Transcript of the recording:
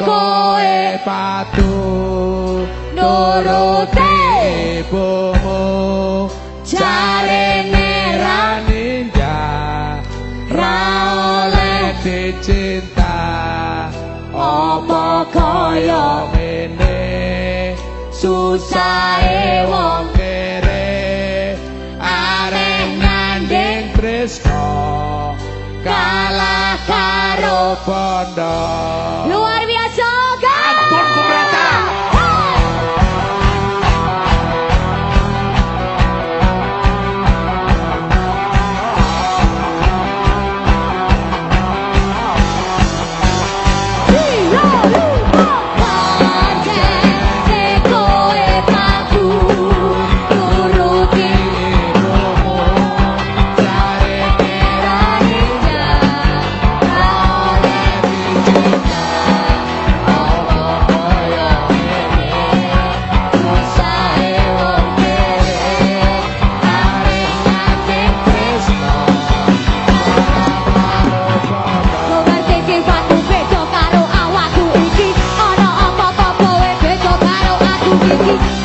koe patu nuruti ibumu jarene ra ninja. Ra oleh dicinta apa kaya ngene susahe wong kere arep nanding tresno kalah karo pondok Thank you.